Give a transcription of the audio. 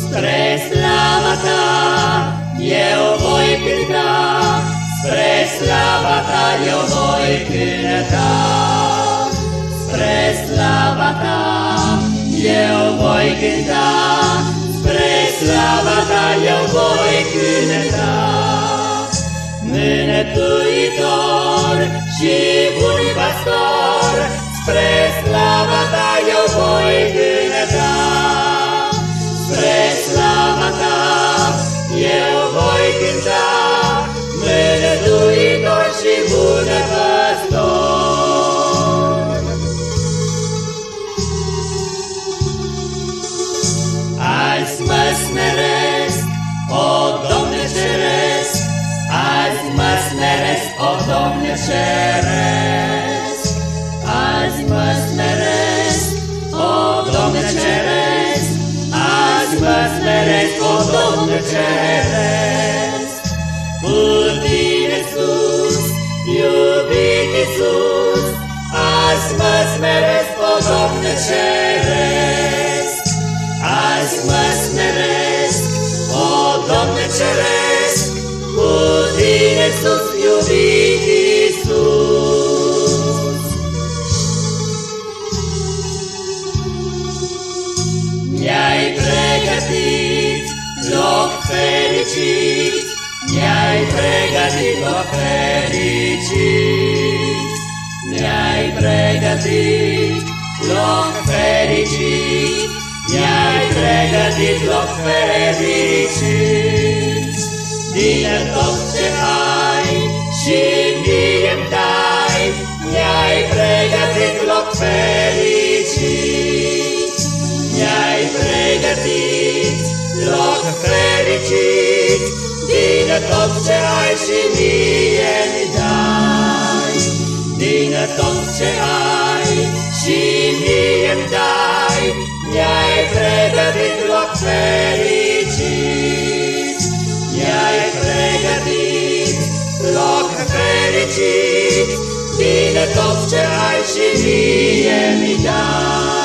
Spre slava ta eu voi cânta, Spre slava ta eu voi cânta, Spre slava ta eu voi cânta, Spre slava ta eu voi cânta. Mânătuitor și bun pastor, cânta, mânătuitor și bun pastor. Azi mă smeresc, o Domne ceresc, azi mă smeresc, o Domne ceresc, azi mă smeresc, o Domne ceresc, azi mă smeresc, o Domne ceresc. Azi mă smeresc, o Domne ceresc, azi mă smeresc, o Domne ceresc, cu tine sus, iubit Iisus. Mi-ai pregătit loc fericit, Mi-ai pregătit loc fericit, pregătit loc fericit, Mi-ai pregătit loc fericit. Din tot ce ai și mie-mi dai, Mi-ai pregătit loc fericit, Mi-ai pregătit loc fericit, Din tot ce ai și mie-mi dai. Din tot ce ai și mie-mi dai, Mi-ai pregătit loc fericit, Mi-ai pregătit loc fericit, Din tot ce ai și mie-mi dai.